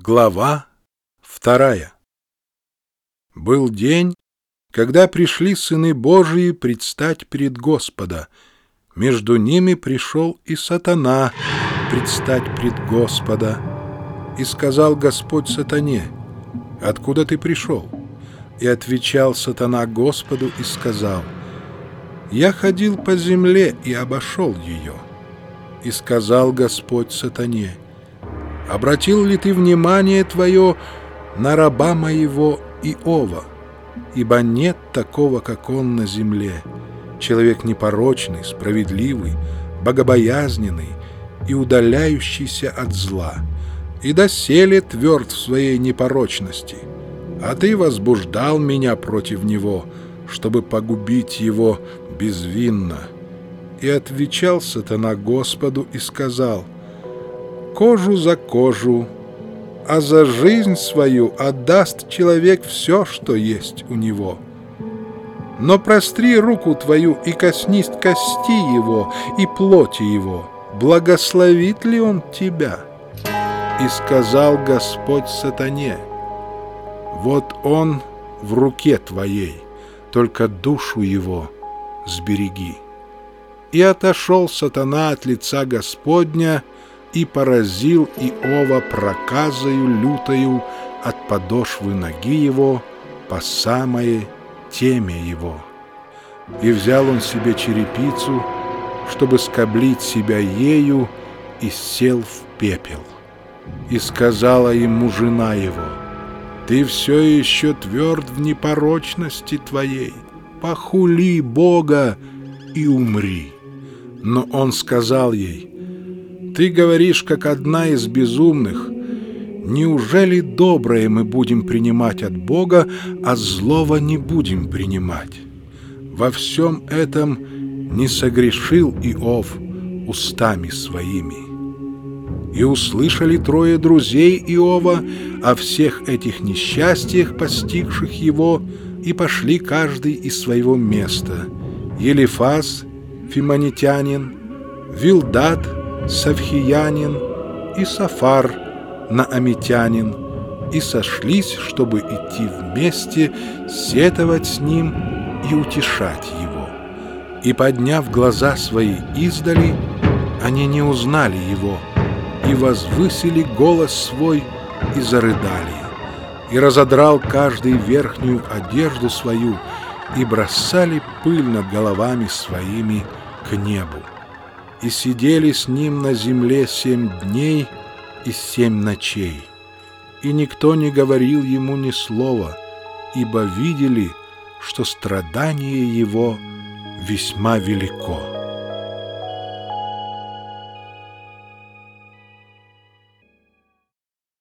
Глава вторая Был день, когда пришли сыны Божии предстать перед Господа. Между ними пришел и сатана предстать пред Господа. И сказал Господь сатане, «Откуда ты пришел?» И отвечал сатана Господу и сказал, «Я ходил по земле и обошел ее». И сказал Господь сатане, — обратил ли ты внимание твое на раба моего Иова? Ибо нет такого, как он на земле, человек непорочный, справедливый, богобоязненный и удаляющийся от зла, и доселе тверд в своей непорочности. А ты возбуждал меня против него, чтобы погубить его безвинно. И отвечал сатана Господу и сказал — кожу за кожу, а за жизнь свою отдаст человек все, что есть у него. Но простри руку твою и коснись кости его и плоти его, благословит ли он тебя? И сказал Господь сатане, вот он в руке твоей, только душу его сбереги. И отошел сатана от лица Господня, и поразил Иова проказою лютою от подошвы ноги его по самое теме его. И взял он себе черепицу, чтобы скоблить себя ею, и сел в пепел. И сказала ему жена его, «Ты все еще тверд в непорочности твоей, похули Бога и умри». Но он сказал ей, ты говоришь, как одна из безумных. Неужели доброе мы будем принимать от Бога, а злого не будем принимать? Во всем этом не согрешил Иов устами своими. И услышали трое друзей Иова о всех этих несчастьях, постигших его, и пошли каждый из своего места. Елифаз, фимонитянин, Вилдат, Савхиянин и Сафар Наамитянин и сошлись, чтобы идти вместе, сетовать с ним и утешать его. И, подняв глаза свои издали, они не узнали его, и возвысили голос свой и зарыдали. И разодрал каждый верхнюю одежду свою, и бросали пыль над головами своими к небу и сидели с ним на земле семь дней и семь ночей. И никто не говорил ему ни слова, ибо видели, что страдание его весьма велико.